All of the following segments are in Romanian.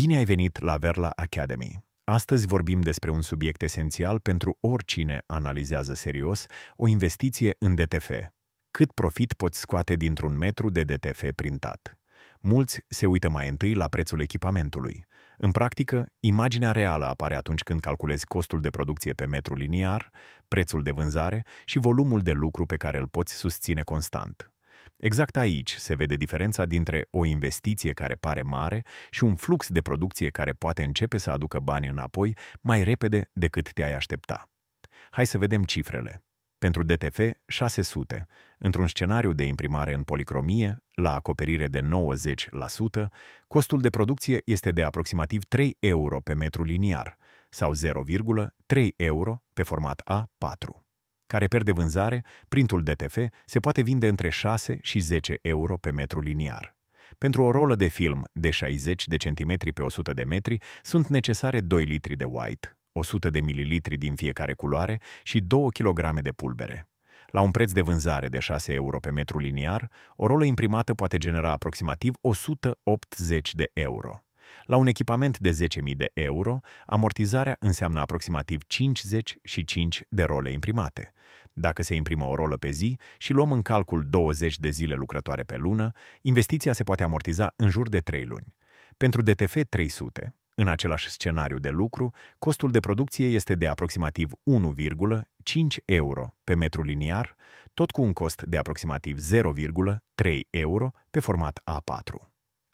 Bine ai venit la Verla Academy! Astăzi vorbim despre un subiect esențial pentru oricine analizează serios o investiție în DTF. Cât profit poți scoate dintr-un metru de DTF printat? Mulți se uită mai întâi la prețul echipamentului. În practică, imaginea reală apare atunci când calculezi costul de producție pe metru liniar, prețul de vânzare și volumul de lucru pe care îl poți susține constant. Exact aici se vede diferența dintre o investiție care pare mare și un flux de producție care poate începe să aducă bani înapoi mai repede decât te-ai aștepta. Hai să vedem cifrele. Pentru DTF 600, într-un scenariu de imprimare în policromie, la acoperire de 90%, costul de producție este de aproximativ 3 euro pe metru liniar sau 0,3 euro pe format A4 care de vânzare, printul DTF se poate vinde între 6 și 10 euro pe metru liniar. Pentru o rolă de film de 60 de centimetri pe 100 de metri sunt necesare 2 litri de white, 100 de mililitri din fiecare culoare și 2 kg de pulbere. La un preț de vânzare de 6 euro pe metru liniar, o rolă imprimată poate genera aproximativ 180 de euro. La un echipament de 10.000 de euro, amortizarea înseamnă aproximativ 55 de role imprimate. Dacă se imprimă o rolă pe zi și luăm în calcul 20 de zile lucrătoare pe lună, investiția se poate amortiza în jur de 3 luni. Pentru DTF 300, în același scenariu de lucru, costul de producție este de aproximativ 1,5 euro pe metru liniar, tot cu un cost de aproximativ 0,3 euro pe format A4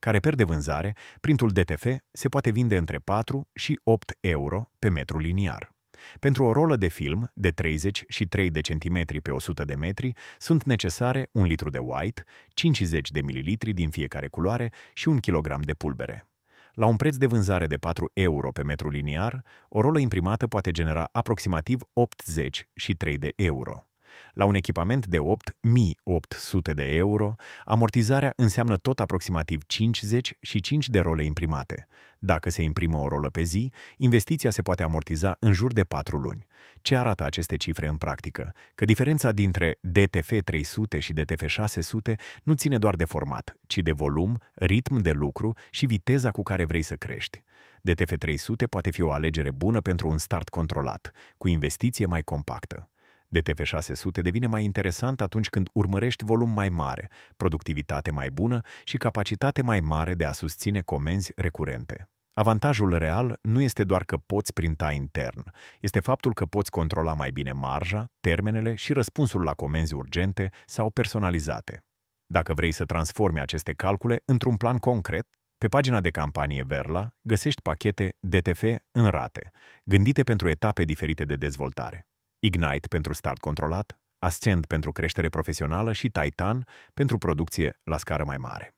care per de vânzare, printul DTF se poate vinde între 4 și 8 euro pe metru liniar. Pentru o rolă de film de 30 și 3 de centimetri pe 100 de metri sunt necesare un litru de white, 50 de mililitri din fiecare culoare și un kilogram de pulbere. La un preț de vânzare de 4 euro pe metru liniar, o rolă imprimată poate genera aproximativ 83 de euro. La un echipament de 8.800 de euro, amortizarea înseamnă tot aproximativ 50 și 5 de role imprimate. Dacă se imprimă o rolă pe zi, investiția se poate amortiza în jur de 4 luni. Ce arată aceste cifre în practică? Că diferența dintre DTF 300 și DTF 600 nu ține doar de format, ci de volum, ritm de lucru și viteza cu care vrei să crești. DTF 300 poate fi o alegere bună pentru un start controlat, cu investiție mai compactă. DTF 600 devine mai interesant atunci când urmărești volum mai mare, productivitate mai bună și capacitate mai mare de a susține comenzi recurente. Avantajul real nu este doar că poți printa intern, este faptul că poți controla mai bine marja, termenele și răspunsul la comenzi urgente sau personalizate. Dacă vrei să transformi aceste calcule într-un plan concret, pe pagina de campanie Verla găsești pachete DTF în rate, gândite pentru etape diferite de dezvoltare. Ignite pentru start controlat, Ascend pentru creștere profesională și Titan pentru producție la scară mai mare.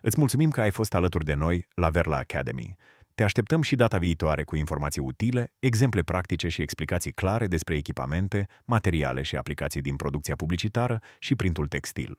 Îți mulțumim că ai fost alături de noi la Verla Academy. Te așteptăm și data viitoare cu informații utile, exemple practice și explicații clare despre echipamente, materiale și aplicații din producția publicitară și printul textil.